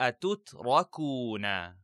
أتتركون؟